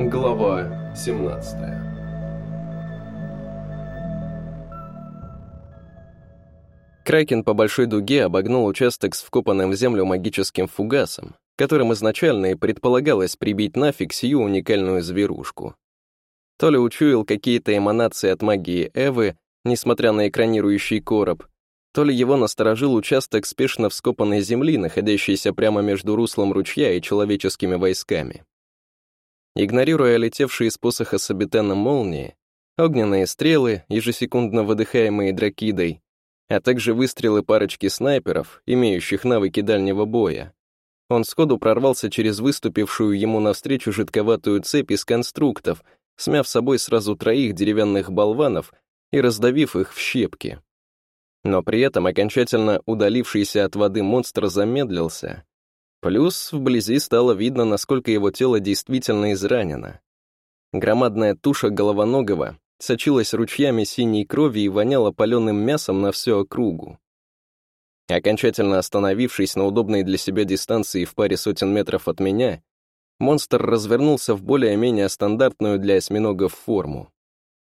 Глава 17 Кракен по большой дуге обогнул участок с вкопанным в землю магическим фугасом, которым изначально и предполагалось прибить нафиг сию уникальную зверушку. То ли учуял какие-то эманации от магии Эвы, несмотря на экранирующий короб, то ли его насторожил участок спешно вскопанной земли, находящийся прямо между руслом ручья и человеческими войсками. Игнорируя летевшие из посоха Сабитена молнии, огненные стрелы, ежесекундно выдыхаемые дракидой, а также выстрелы парочки снайперов, имеющих навыки дальнего боя, он сходу прорвался через выступившую ему навстречу жидковатую цепь из конструктов, смяв собой сразу троих деревянных болванов и раздавив их в щепки. Но при этом окончательно удалившийся от воды монстр замедлился. Плюс вблизи стало видно, насколько его тело действительно изранено. Громадная туша головоногого сочилась ручьями синей крови и воняла паленым мясом на всю округу. Окончательно остановившись на удобной для себя дистанции в паре сотен метров от меня, монстр развернулся в более-менее стандартную для осьминогов форму.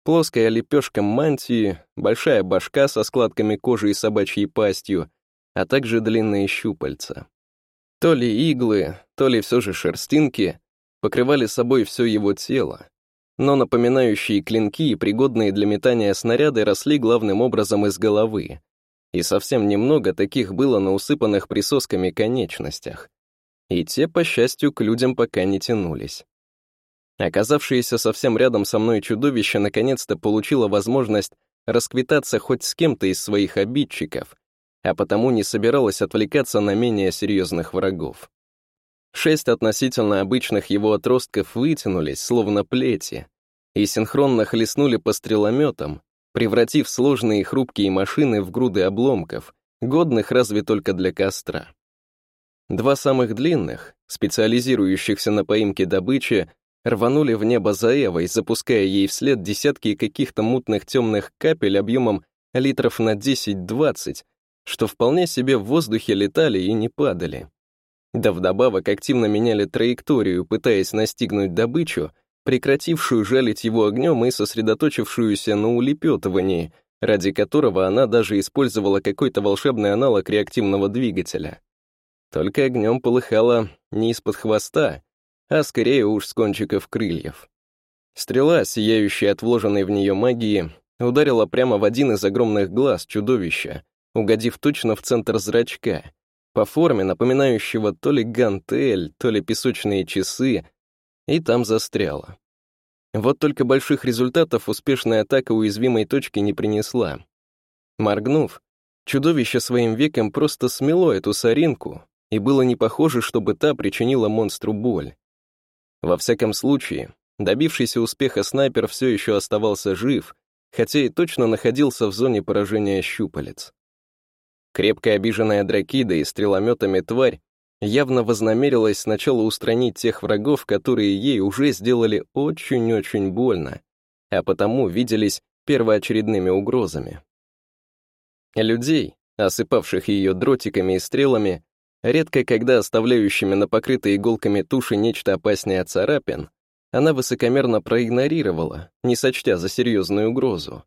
Плоская лепешка мантии, большая башка со складками кожи и собачьей пастью, а также длинные щупальца. То ли иглы, то ли все же шерстинки покрывали собой все его тело, но напоминающие клинки и пригодные для метания снаряды росли главным образом из головы, и совсем немного таких было на усыпанных присосками конечностях. И те, по счастью, к людям пока не тянулись. Оказавшееся совсем рядом со мной чудовище наконец-то получило возможность расквитаться хоть с кем-то из своих обидчиков, а потому не собиралось отвлекаться на менее серьезных врагов. Шесть относительно обычных его отростков вытянулись, словно плети, и синхронно хлестнули по стрелометам, превратив сложные хрупкие машины в груды обломков, годных разве только для костра. Два самых длинных, специализирующихся на поимке добычи, рванули в небо за Эвой, запуская ей вслед десятки каких-то мутных темных капель объемом литров на 10-20, что вполне себе в воздухе летали и не падали. Да вдобавок активно меняли траекторию, пытаясь настигнуть добычу, прекратившую жалить его огнем и сосредоточившуюся на улепетывании, ради которого она даже использовала какой-то волшебный аналог реактивного двигателя. Только огнем полыхала не из-под хвоста, а скорее уж с кончиков крыльев. Стрела, сияющая от вложенной в нее магии, ударила прямо в один из огромных глаз чудовища, угодив точно в центр зрачка, по форме напоминающего то ли гантель, то ли песочные часы, и там застряла. Вот только больших результатов успешная атака уязвимой точки не принесла. Моргнув, чудовище своим веком просто смело эту соринку, и было не похоже, чтобы та причинила монстру боль. Во всяком случае, добившийся успеха снайпер все еще оставался жив, хотя и точно находился в зоне поражения щупалец. Крепко обиженная дракида и стрелометами тварь явно вознамерилась сначала устранить тех врагов, которые ей уже сделали очень-очень больно, а потому виделись первоочередными угрозами. Людей, осыпавших ее дротиками и стрелами, редко когда оставляющими на покрытой иголками туши нечто опаснее царапин, она высокомерно проигнорировала, не сочтя за серьезную угрозу.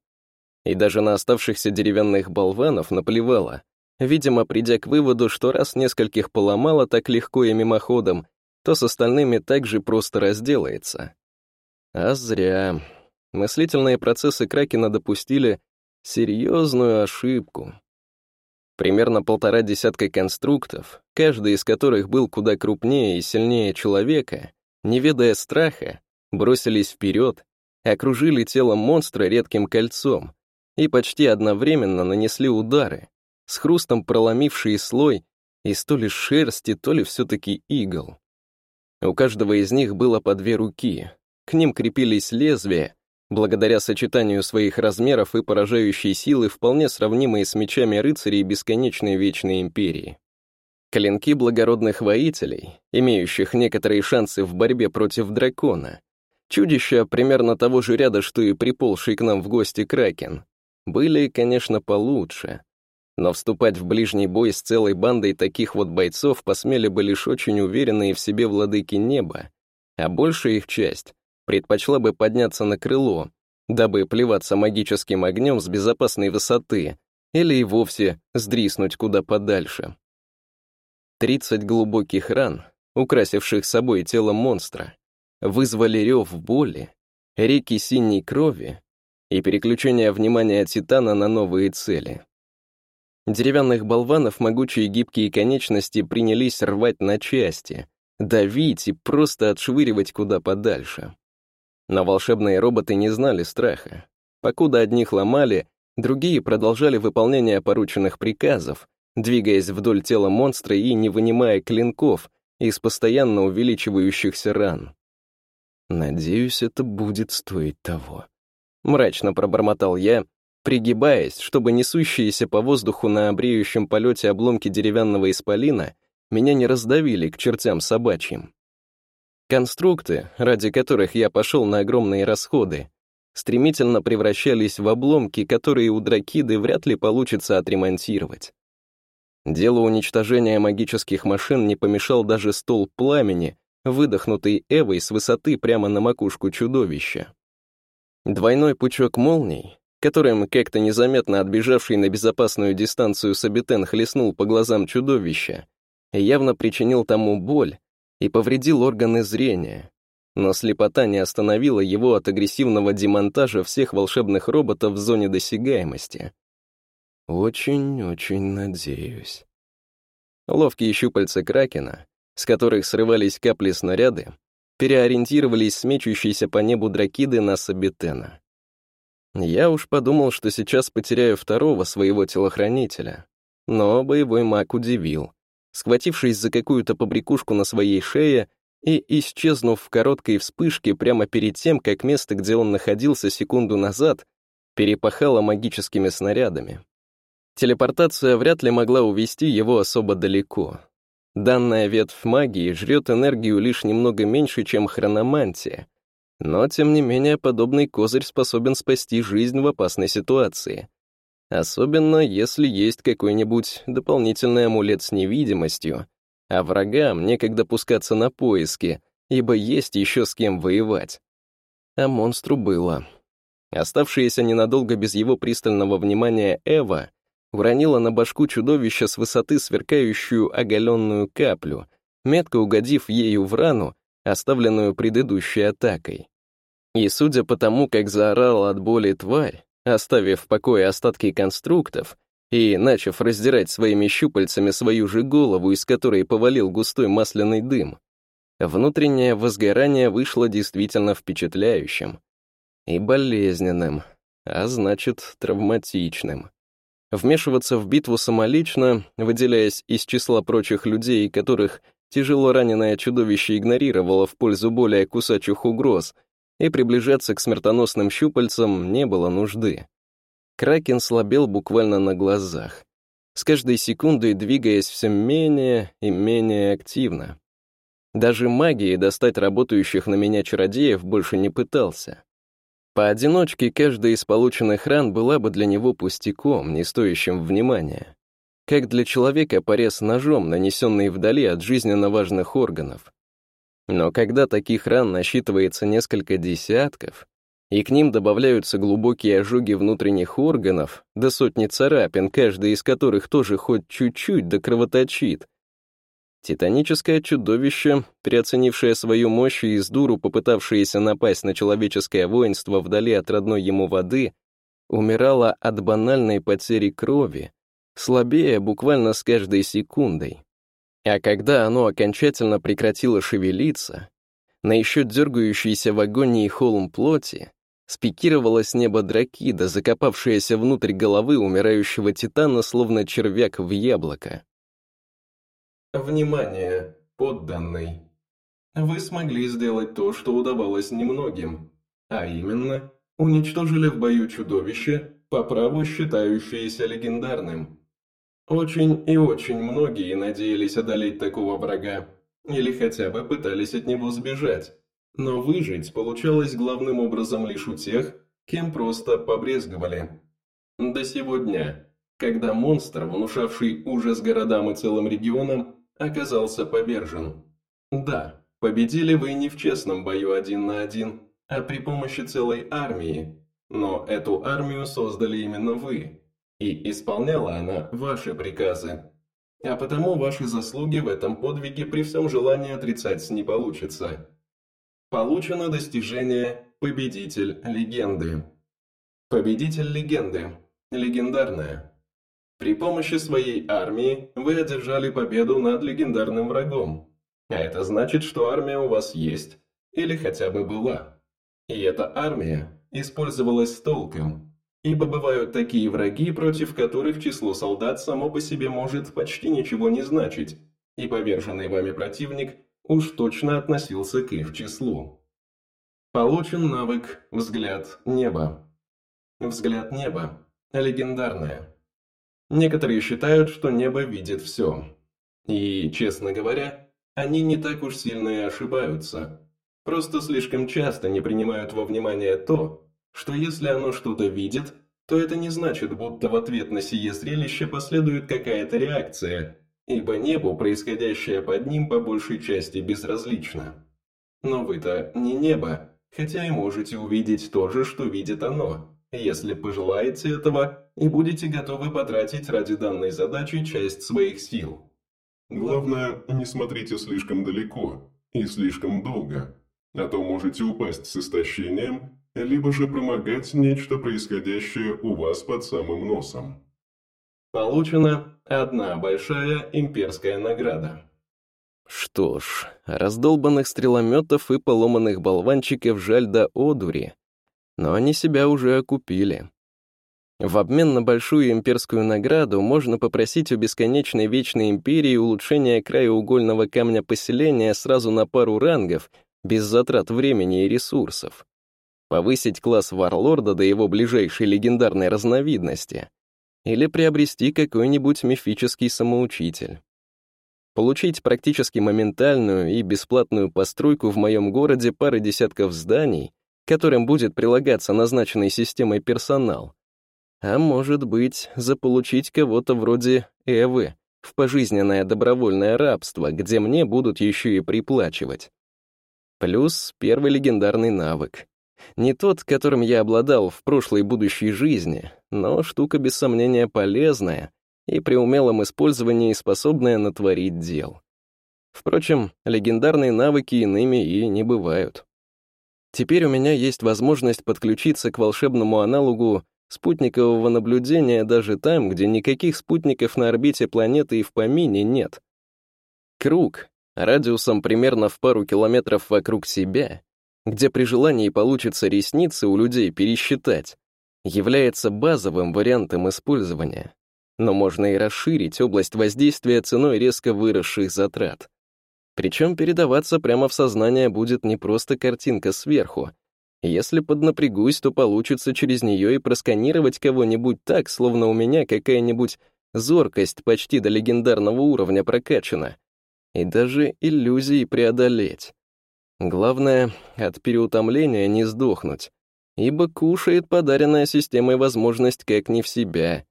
И даже на оставшихся деревянных болванов наплевала, видимо, придя к выводу, что раз нескольких поломала так легко и мимоходом, то с остальными также просто разделается. А зря. Мыслительные процессы Кракена допустили серьезную ошибку. Примерно полтора десятка конструктов, каждый из которых был куда крупнее и сильнее человека, не ведая страха, бросились вперед, окружили тело монстра редким кольцом и почти одновременно нанесли удары, с хрустом проломившие слой из то ли шерсти, то ли все-таки игл. У каждого из них было по две руки, к ним крепились лезвия, благодаря сочетанию своих размеров и поражающей силы, вполне сравнимые с мечами рыцарей бесконечной вечной империи. Клинки благородных воителей, имеющих некоторые шансы в борьбе против дракона, чудища примерно того же ряда, что и приползший к нам в гости Кракен, были, конечно, получше, но вступать в ближний бой с целой бандой таких вот бойцов посмели бы лишь очень уверенные в себе владыки неба, а большая их часть предпочла бы подняться на крыло, дабы плеваться магическим огнем с безопасной высоты или и вовсе сдриснуть куда подальше. Тридцать глубоких ран, украсивших собой тело монстра, вызвали рев боли, реки синей крови и переключение внимания Титана на новые цели. Деревянных болванов могучие гибкие конечности принялись рвать на части, давить и просто отшвыривать куда подальше. Но волшебные роботы не знали страха. Покуда одних ломали, другие продолжали выполнение порученных приказов, двигаясь вдоль тела монстра и не вынимая клинков из постоянно увеличивающихся ран. «Надеюсь, это будет стоить того», — мрачно пробормотал я, пригибаясь, чтобы несущиеся по воздуху на обреющем полете обломки деревянного исполина меня не раздавили к чертям собачьим. Конструкты, ради которых я пошел на огромные расходы, стремительно превращались в обломки, которые у дракиды вряд ли получится отремонтировать. Делу уничтожения магических машин не помешал даже стол пламени, выдохнутый Эвой с высоты прямо на макушку чудовища. Двойной пучок молний, которым как-то незаметно отбежавший на безопасную дистанцию Сабитен хлестнул по глазам чудовища, явно причинил тому боль, и повредил органы зрения. Но слепота не остановила его от агрессивного демонтажа всех волшебных роботов в зоне досягаемости. Очень-очень надеюсь. Ловкие щупальца Кракена, с которых срывались капли снаряды, переориентировались с мечущейся по небу дракиды на Сабитена. Я уж подумал, что сейчас потеряю второго своего телохранителя, но боевой маг удивил схватившись за какую-то побрякушку на своей шее и исчезнув в короткой вспышке прямо перед тем, как место, где он находился секунду назад, перепахало магическими снарядами. Телепортация вряд ли могла увести его особо далеко. Данная ветвь магии жрет энергию лишь немного меньше, чем хрономантия, но, тем не менее, подобный козырь способен спасти жизнь в опасной ситуации. Особенно, если есть какой-нибудь дополнительный амулет с невидимостью, а врагам некогда пускаться на поиски, ибо есть еще с кем воевать. А монстру было. Оставшаяся ненадолго без его пристального внимания Эва уронила на башку чудовища с высоты сверкающую оголенную каплю, метко угодив ею в рану, оставленную предыдущей атакой. И судя по тому, как заорала от боли тварь, Оставив в покое остатки конструктов и начав раздирать своими щупальцами свою же голову, из которой повалил густой масляный дым, внутреннее возгорание вышло действительно впечатляющим и болезненным, а значит, травматичным. Вмешиваться в битву самолично, выделяясь из числа прочих людей, которых тяжело раненое чудовище игнорировало в пользу более кусачих угроз — и приближаться к смертоносным щупальцам не было нужды. Кракен слабел буквально на глазах, с каждой секундой двигаясь все менее и менее активно. Даже магией достать работающих на меня чародеев больше не пытался. Поодиночке каждая из полученных ран была бы для него пустяком, не стоящим внимания. Как для человека порез ножом, нанесенный вдали от жизненно важных органов. Но когда таких ран насчитывается несколько десятков, и к ним добавляются глубокие ожоги внутренних органов, до сотни царапин, каждая из которых тоже хоть чуть-чуть да кровоточит, Титаническое чудовище, переоценившее свою мощь и из дуру попытавшееся напасть на человеческое воинство вдали от родной ему воды, умирало от банальной потери крови, слабее буквально с каждой секундой. А когда оно окончательно прекратило шевелиться, на еще дергающийся в агонии холм плоти спикировала с неба дракида, закопавшаяся внутрь головы умирающего титана, словно червяк в яблоко. Внимание, подданный. Вы смогли сделать то, что удавалось немногим, а именно, уничтожили в бою чудовище, по праву считающееся легендарным. Очень и очень многие надеялись одолеть такого врага, или хотя бы пытались от него сбежать. Но выжить получалось главным образом лишь у тех, кем просто побрезговали. До сего дня, когда монстр, внушавший ужас городам и целым регионам, оказался повержен. Да, победили вы не в честном бою один на один, а при помощи целой армии. Но эту армию создали именно вы, и исполняла она ваши приказы. А потому ваши заслуги в этом подвиге при всем желании отрицать не получится. Получено достижение «Победитель легенды». Победитель легенды. Легендарная. При помощи своей армии вы одержали победу над легендарным врагом. А это значит, что армия у вас есть, или хотя бы была. И эта армия использовалась с толком, ибо бывают такие враги, против которых число солдат само по себе может почти ничего не значить, и поверженный вами противник уж точно относился к их числу. Получен навык «Взгляд неба». Взгляд неба. Легендарное. Некоторые считают, что небо видит все. И, честно говоря, они не так уж сильно и ошибаются. Просто слишком часто не принимают во внимание то, что если оно что-то видит, то это не значит, будто в ответ на сие зрелище последует какая-то реакция, ибо небу происходящее под ним по большей части безразлично. Но вы-то не небо, хотя и можете увидеть то же, что видит оно, если пожелаете этого и будете готовы потратить ради данной задачи часть своих сил. Главное, не смотрите слишком далеко и слишком долго, а то можете упасть с истощением, либо же проморгать нечто происходящее у вас под самым носом. Получена одна большая имперская награда. Что ж, раздолбанных стрелометов и поломанных болванчиков жаль до одури, но они себя уже окупили. В обмен на большую имперскую награду можно попросить у бесконечной вечной империи улучшения краеугольного камня поселения сразу на пару рангов без затрат времени и ресурсов. Повысить класс варлорда до его ближайшей легендарной разновидности. Или приобрести какой-нибудь мифический самоучитель. Получить практически моментальную и бесплатную постройку в моем городе пары десятков зданий, которым будет прилагаться назначенной системой персонал. А может быть, заполучить кого-то вроде Эвы в пожизненное добровольное рабство, где мне будут еще и приплачивать. Плюс первый легендарный навык. Не тот, которым я обладал в прошлой будущей жизни, но штука без сомнения полезная и при умелом использовании способная натворить дел. Впрочем, легендарные навыки иными и не бывают. Теперь у меня есть возможность подключиться к волшебному аналогу спутникового наблюдения даже там, где никаких спутников на орбите планеты и в помине нет. Круг, радиусом примерно в пару километров вокруг себя, где при желании получится ресницы у людей пересчитать, является базовым вариантом использования. Но можно и расширить область воздействия ценой резко выросших затрат. Причем передаваться прямо в сознание будет не просто картинка сверху. Если поднапрягусь, то получится через нее и просканировать кого-нибудь так, словно у меня какая-нибудь зоркость почти до легендарного уровня прокачана. И даже иллюзии преодолеть. Главное, от переутомления не сдохнуть, ибо кушает подаренная системой возможность как не в себя.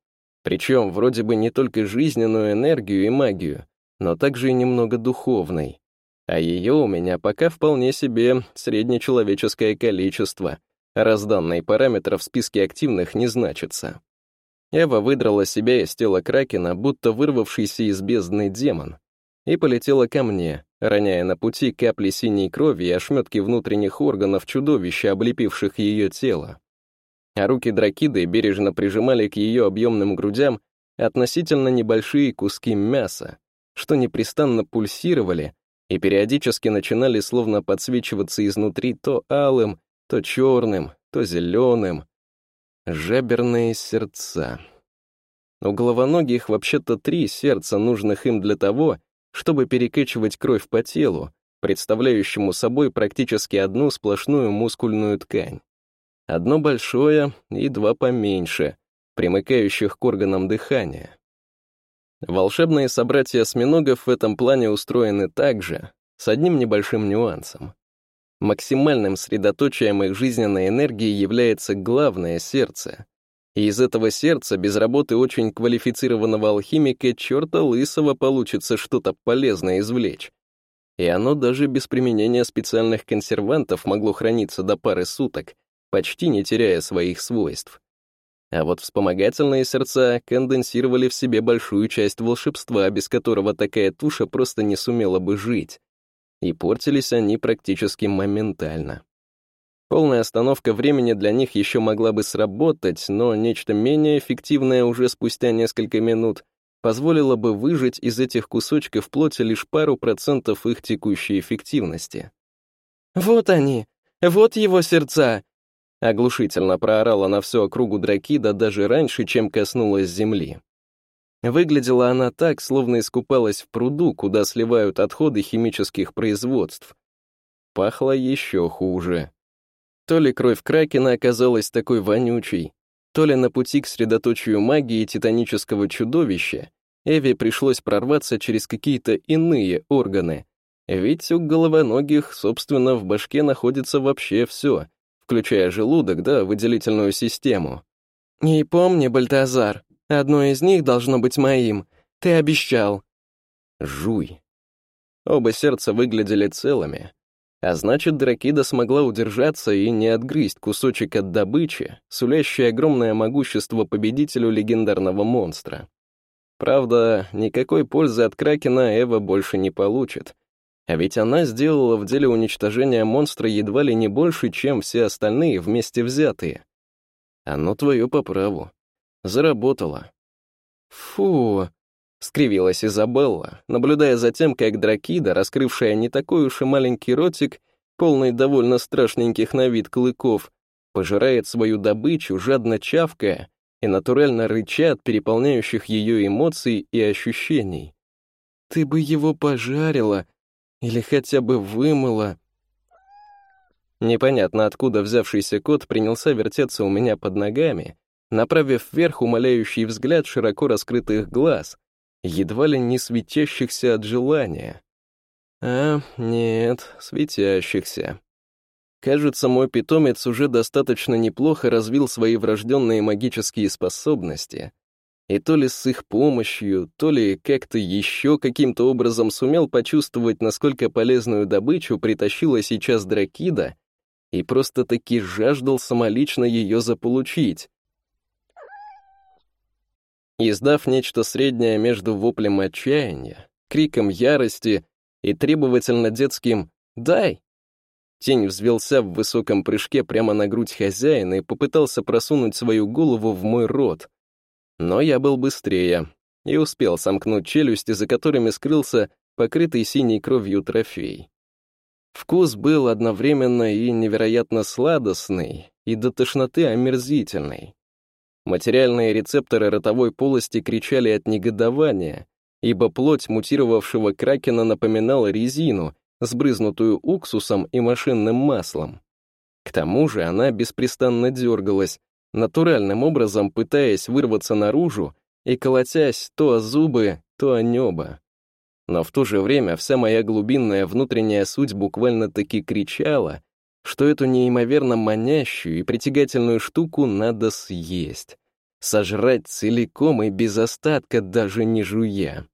Причем вроде бы не только жизненную энергию и магию, но также и немного духовной. А ее у меня пока вполне себе среднечеловеческое количество, раз данный параметр в списке активных не значится. Эва выдрала себя из тела Кракена, будто вырвавшийся из бездны демон, и полетела ко мне, роняя на пути капли синей крови и ошметки внутренних органов чудовища, облепивших ее тело. А руки дракиды бережно прижимали к ее объемным грудям относительно небольшие куски мяса, что непрестанно пульсировали и периодически начинали словно подсвечиваться изнутри то алым, то черным, то зеленым. Жаберные сердца. У головоногих вообще-то три сердца, нужных им для того, чтобы перекачивать кровь по телу, представляющему собой практически одну сплошную мускульную ткань. Одно большое и два поменьше, примыкающих к органам дыхания. Волшебные собратья осьминогов в этом плане устроены так же, с одним небольшим нюансом. Максимальным средоточием их жизненной энергии является главное сердце. И из этого сердца без работы очень квалифицированного алхимика черта лысого получится что-то полезное извлечь. и оно даже без применения специальных консервантов могло храниться до пары суток, почти не теряя своих свойств. А вот вспомогательные сердца конденсировали в себе большую часть волшебства, без которого такая туша просто не сумела бы жить. И портились они практически моментально. Полная остановка времени для них еще могла бы сработать, но нечто менее эффективное уже спустя несколько минут позволило бы выжать из этих кусочков плоти лишь пару процентов их текущей эффективности. «Вот они! Вот его сердца! Оглушительно проорала на всю округу Дракида даже раньше, чем коснулась земли. Выглядела она так, словно искупалась в пруду, куда сливают отходы химических производств. Пахло еще хуже. То ли кровь Кракена оказалась такой вонючей, то ли на пути к средоточию магии титанического чудовища Эви пришлось прорваться через какие-то иные органы, ведь у головоногих, собственно, в башке находится вообще все, включая желудок да выделительную систему. «И помни, Бальтазар, одно из них должно быть моим. Ты обещал». Жуй. Оба сердца выглядели целыми, а значит, Дракида смогла удержаться и не отгрызть кусочек от добычи, сулящий огромное могущество победителю легендарного монстра. Правда, никакой пользы от Кракена Эва больше не получит, а ведь она сделала в деле уничтожения монстра едва ли не больше, чем все остальные вместе взятые. Оно твое по праву. Заработало. Фу, — скривилась Изабелла, наблюдая за тем, как Дракида, раскрывшая не такой уж и маленький ротик, полный довольно страшненьких на вид клыков, пожирает свою добычу, жадно чавкая и натурально рыча от переполняющих ее эмоций и ощущений. «Ты бы его пожарила или хотя бы вымыла». Непонятно откуда взявшийся кот принялся вертеться у меня под ногами, направив вверх умоляющий взгляд широко раскрытых глаз, едва ли не светящихся от желания. А, нет, светящихся. Кажется, мой питомец уже достаточно неплохо развил свои врожденные магические способности, и то ли с их помощью, то ли как-то еще каким-то образом сумел почувствовать, насколько полезную добычу притащила сейчас Дракида, и просто-таки жаждал самолично ее заполучить. Издав нечто среднее между воплем отчаяния, криком ярости и требовательно детским «Дай!», Тень взвелся в высоком прыжке прямо на грудь хозяина и попытался просунуть свою голову в мой рот, но я был быстрее и успел сомкнуть челюсти, за которыми скрылся покрытый синей кровью трофей. Вкус был одновременно и невероятно сладостный, и до тошноты омерзительный. Материальные рецепторы ротовой полости кричали от негодования, ибо плоть мутировавшего кракена напоминала резину, сбрызнутую уксусом и машинным маслом. К тому же она беспрестанно дергалась, натуральным образом пытаясь вырваться наружу и колотясь то о зубы, то о небо. Но в то же время вся моя глубинная внутренняя суть буквально-таки кричала, что эту неимоверно манящую и притягательную штуку надо съесть, сожрать целиком и без остатка, даже не жуя.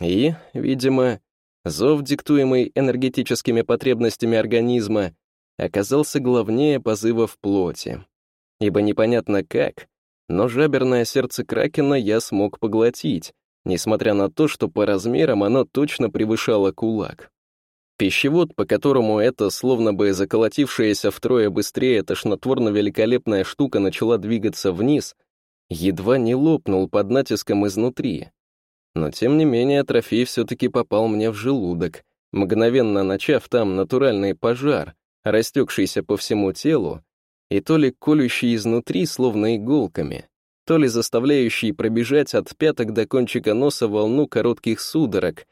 И, видимо, зов, диктуемый энергетическими потребностями организма, оказался главнее позыва в плоти ибо непонятно как, но жаберное сердце Кракена я смог поглотить, несмотря на то, что по размерам оно точно превышало кулак. Пищевод, по которому эта, словно бы заколотившаяся втрое быстрее тошнотворно-великолепная штука начала двигаться вниз, едва не лопнул под натиском изнутри. Но тем не менее трофей все-таки попал мне в желудок, мгновенно начав там натуральный пожар, растекшийся по всему телу и то ли колющий изнутри, словно иголками, то ли заставляющий пробежать от пяток до кончика носа волну коротких судорог,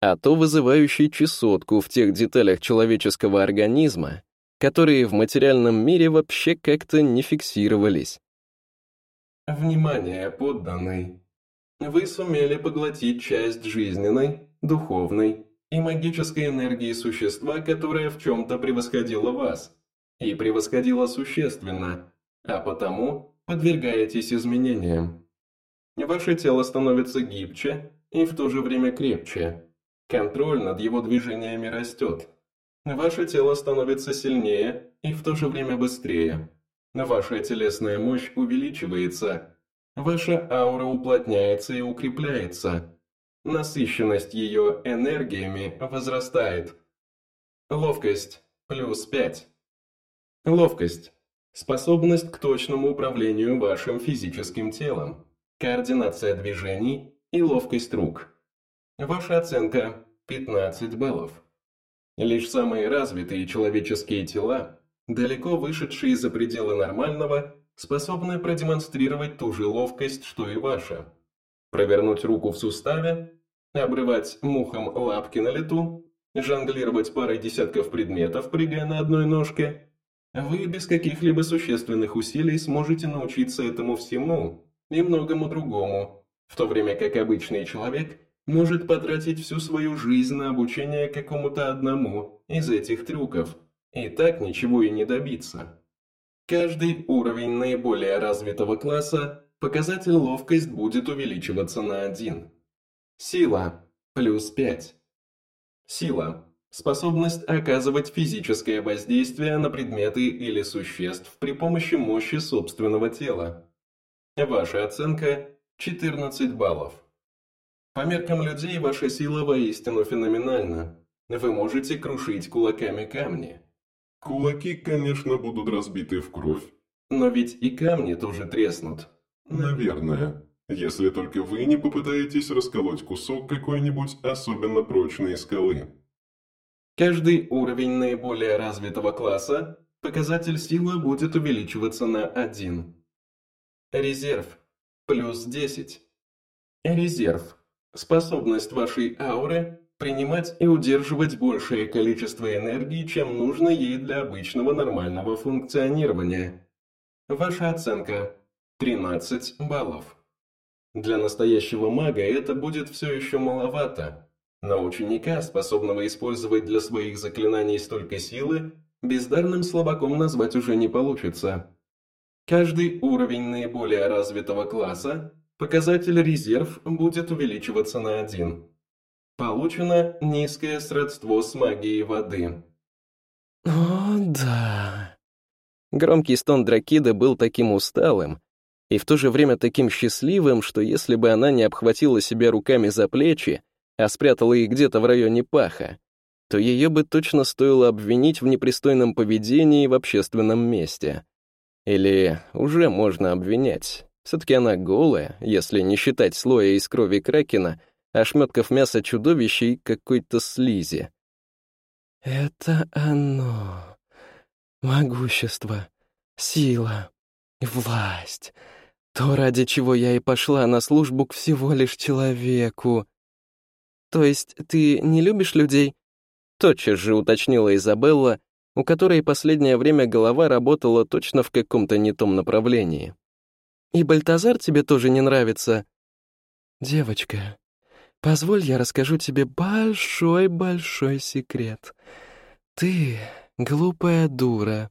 а то вызывающий чесотку в тех деталях человеческого организма, которые в материальном мире вообще как-то не фиксировались. Внимание, подданный! Вы сумели поглотить часть жизненной, духовной и магической энергии существа, которое в чем-то превосходило вас и превосходила существенно, а потому подвергаетесь изменениям. Ваше тело становится гибче и в то же время крепче. Контроль над его движениями растет. Ваше тело становится сильнее и в то же время быстрее. Ваша телесная мощь увеличивается. Ваша аура уплотняется и укрепляется. Насыщенность ее энергиями возрастает. Ловкость – плюс 5. Ловкость – способность к точному управлению вашим физическим телом, координация движений и ловкость рук. Ваша оценка – 15 баллов. Лишь самые развитые человеческие тела, далеко вышедшие за пределы нормального, способны продемонстрировать ту же ловкость, что и ваша. Провернуть руку в суставе, обрывать мухом лапки на лету, жонглировать парой десятков предметов, прыгая на одной ножке. Вы без каких-либо существенных усилий сможете научиться этому всему и многому другому, в то время как обычный человек может потратить всю свою жизнь на обучение какому-то одному из этих трюков, и так ничего и не добиться. Каждый уровень наиболее развитого класса показатель ловкость будет увеличиваться на 1. Сила – плюс 5. Сила – способность оказывать физическое воздействие на предметы или существ при помощи мощи собственного тела. Ваша оценка – 14 баллов. По меркам людей ваша сила воистину феноменальна. Вы можете крушить кулаками камни. Кулаки, конечно, будут разбиты в кровь. Но ведь и камни тоже треснут. Наверное. Если только вы не попытаетесь расколоть кусок какой-нибудь особенно прочной скалы. Каждый уровень наиболее развитого класса, показатель силы будет увеличиваться на 1. Резерв. Плюс 10. Резерв. Способность вашей ауры принимать и удерживать большее количество энергии, чем нужно ей для обычного нормального функционирования. Ваша оценка – 13 баллов. Для настоящего мага это будет все еще маловато, но ученика, способного использовать для своих заклинаний столько силы, бездарным слабаком назвать уже не получится. Каждый уровень наиболее развитого класса Показатель резерв будет увеличиваться на 1. Получено низкое сродство с магией воды. О, да. Громкий стон Дракида был таким усталым и в то же время таким счастливым, что если бы она не обхватила себя руками за плечи, а спрятала их где-то в районе паха, то ее бы точно стоило обвинить в непристойном поведении в общественном месте. Или уже можно обвинять. Все-таки она голая, если не считать слоя из крови кракена, ошметков мяса чудовища и какой-то слизи. «Это оно. Могущество, сила, власть. То, ради чего я и пошла на службу к всего лишь человеку. То есть ты не любишь людей?» Тотчас же уточнила Изабелла, у которой последнее время голова работала точно в каком-то не том направлении. И Бальтазар тебе тоже не нравится?» «Девочка, позволь я расскажу тебе большой-большой секрет. Ты глупая дура».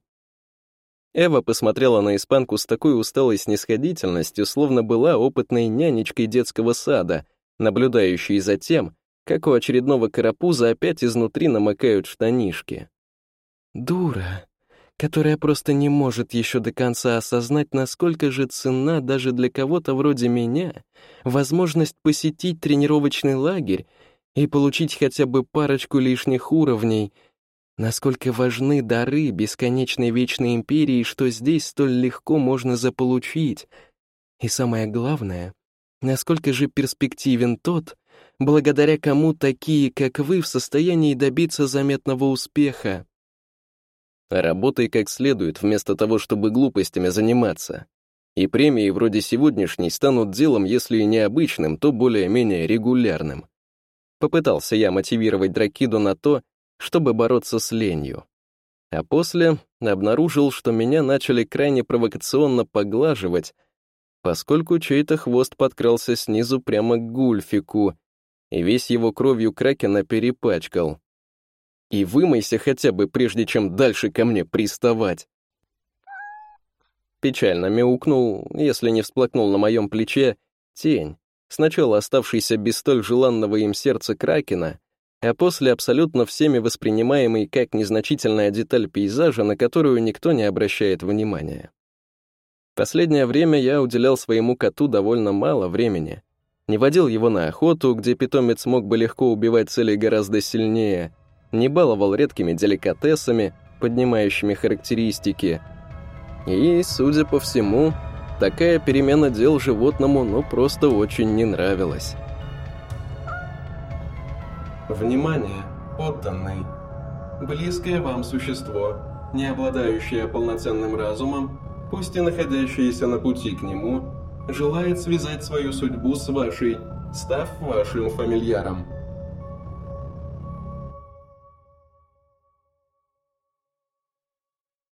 Эва посмотрела на испанку с такой усталой снисходительностью, словно была опытной нянечкой детского сада, наблюдающей за тем, как у очередного карапуза опять изнутри намокают штанишки. «Дура, которая просто не может еще до конца осознать, насколько же ценна даже для кого-то вроде меня возможность посетить тренировочный лагерь и получить хотя бы парочку лишних уровней, насколько важны дары бесконечной вечной империи, что здесь столь легко можно заполучить, и самое главное, насколько же перспективен тот, благодаря кому такие, как вы, в состоянии добиться заметного успеха. Работай как следует, вместо того, чтобы глупостями заниматься. И премии вроде сегодняшней станут делом, если и необычным, то более-менее регулярным. Попытался я мотивировать Дракиду на то, чтобы бороться с ленью. А после обнаружил, что меня начали крайне провокационно поглаживать, поскольку чей-то хвост подкрался снизу прямо к гульфику, и весь его кровью кракена перепачкал. И вымойся хотя бы, прежде чем дальше ко мне приставать. Печально мяукнул, если не всплакнул на моем плече, тень, сначала оставшийся без столь желанного им сердца Кракена, а после абсолютно всеми воспринимаемый как незначительная деталь пейзажа, на которую никто не обращает внимания. Последнее время я уделял своему коту довольно мало времени. Не водил его на охоту, где питомец мог бы легко убивать цели гораздо сильнее, не баловал редкими деликатесами, поднимающими характеристики. И, судя по всему, такая перемена дел животному ну просто очень не нравилась. Внимание, подданный. Близкое вам существо, не обладающее полноценным разумом, пусть и находящееся на пути к нему, желает связать свою судьбу с вашей, став вашим фамильяром.